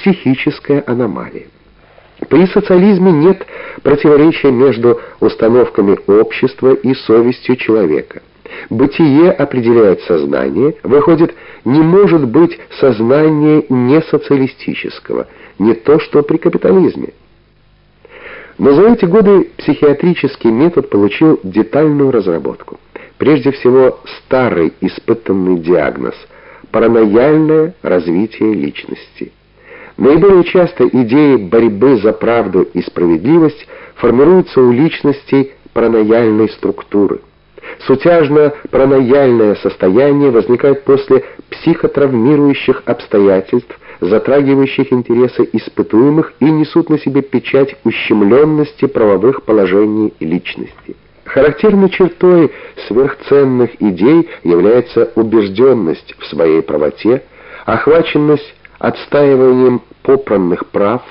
психическая аномалия. При социализме нет противоречия между установками общества и совестью человека. Бытие определяет сознание, выходит, не может быть сознания не социалистического, не то что при капитализме. Но за эти годы психиатрический метод получил детальную разработку. Прежде всего, старый испытанный диагноз – паранояльное развитие личности. Наиболее часто идеи борьбы за правду и справедливость формируются у личностей паранояльной структуры. Сутяжно-паранояльное состояние возникает после психотравмирующих обстоятельств, затрагивающих интересы испытуемых и несут на себе печать ущемленности правовых положений личности. Характерной чертой сверхценных идей является убежденность в своей правоте, охваченность отстаиванием попранных прав,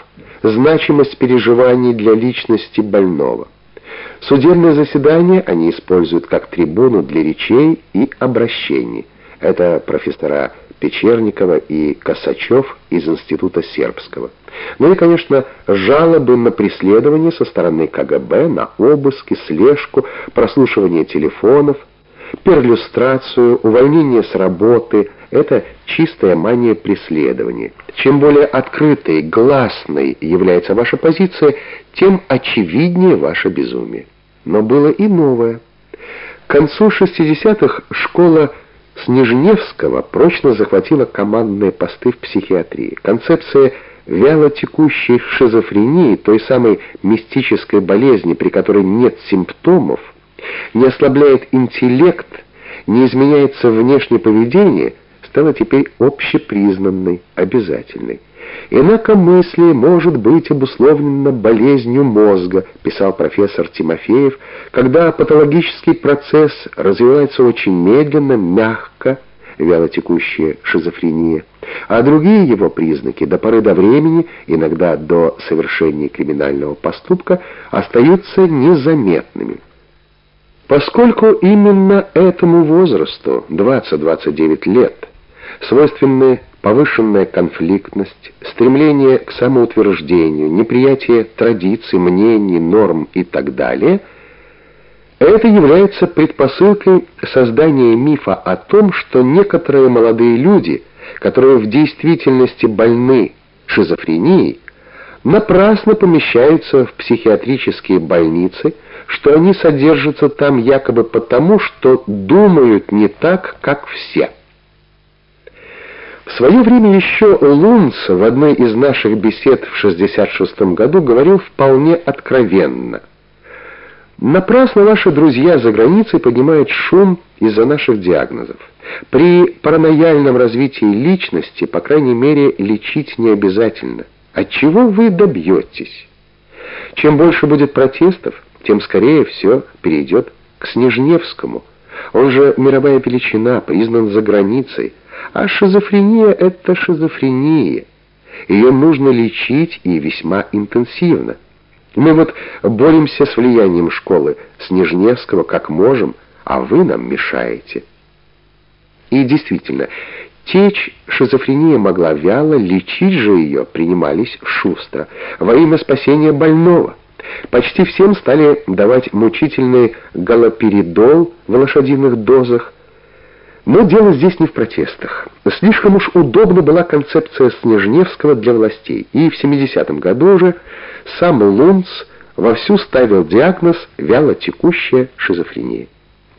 значимость переживаний для личности больного. Судебное заседание они используют как трибуну для речей и обращений. Это профессора Печерникова и Косачев из Института Сербского. Ну и, конечно, жалобы на преследование со стороны КГБ, на обыски, слежку, прослушивание телефонов, перлюстрацию, увольнение с работы – это чистая мания преследования. Чем более открытой, гласной является ваша позиция, тем очевиднее ваше безумие. Но было и новое. К концу 60-х школа Снежневского прочно захватила командные посты в психиатрии. Концепция вялотекущей шизофрении, той самой мистической болезни, при которой нет симптомов, не ослабляет интеллект, не изменяется внешнее поведение, стала теперь общепризнанной, обязательной. Инакомыслие может быть обусловлено болезнью мозга, писал профессор Тимофеев, когда патологический процесс развивается очень медленно, мягко, вялотекущая шизофрения, а другие его признаки до поры до времени, иногда до совершения криминального поступка, остаются незаметными. Поскольку именно этому возрасту, 20-29 лет, свойственны повышенная конфликтность, стремление к самоутверждению, неприятие традиций, мнений, норм и так далее, это является предпосылкой создания мифа о том, что некоторые молодые люди, которые в действительности больны шизофренией, напрасно помещаются в психиатрические больницы, что они содержатся там якобы потому, что думают не так, как все. В свое время еще Лунц в одной из наших бесед в 66 году говорил вполне откровенно. Напрасно ваши друзья за границей поднимают шум из-за наших диагнозов. При паранояльном развитии личности, по крайней мере, лечить не обязательно. От чего вы добьетесь? Чем больше будет протестов, тем скорее все перейдет к Снежневскому. Он же мировая величина, признан за границей. А шизофрения — это шизофрения. Ее нужно лечить и весьма интенсивно. Мы вот боремся с влиянием школы Снежневского как можем, а вы нам мешаете. И действительно, течь шизофрения могла вяло, лечить же ее принимались шустро, во имя спасения больного. Почти всем стали давать мучительный галоперидол в лошадиных дозах, но дело здесь не в протестах. Слишком уж удобна была концепция Снежневского для властей, и в 70-м году уже сам Лунц вовсю ставил диагноз вялотекущая шизофрения.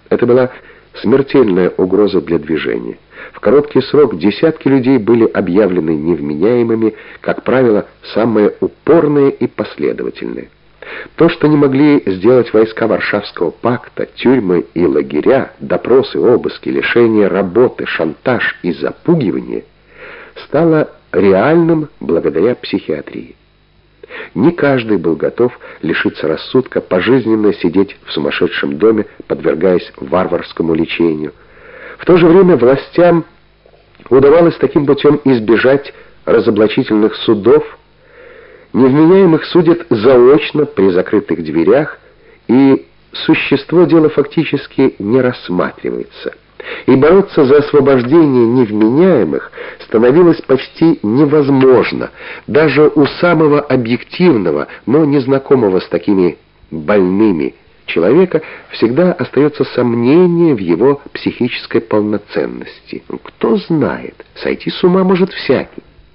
Это была смертельная угроза для движения. В короткий срок десятки людей были объявлены невменяемыми, как правило, самые упорные и последовательные. То, что не могли сделать войска Варшавского пакта, тюрьмы и лагеря, допросы, обыски, лишение работы, шантаж и запугивание, стало реальным благодаря психиатрии. Не каждый был готов лишиться рассудка, пожизненно сидеть в сумасшедшем доме, подвергаясь варварскому лечению. В то же время властям удавалось таким путем избежать разоблачительных судов, Невменяемых судят заочно при закрытых дверях, и существо дела фактически не рассматривается. И бороться за освобождение невменяемых становилось почти невозможно, даже у самого объективного, но незнакомого с такими больными человека всегда остается сомнение в его психической полноценности. Кто знает, сойти с ума может всякий.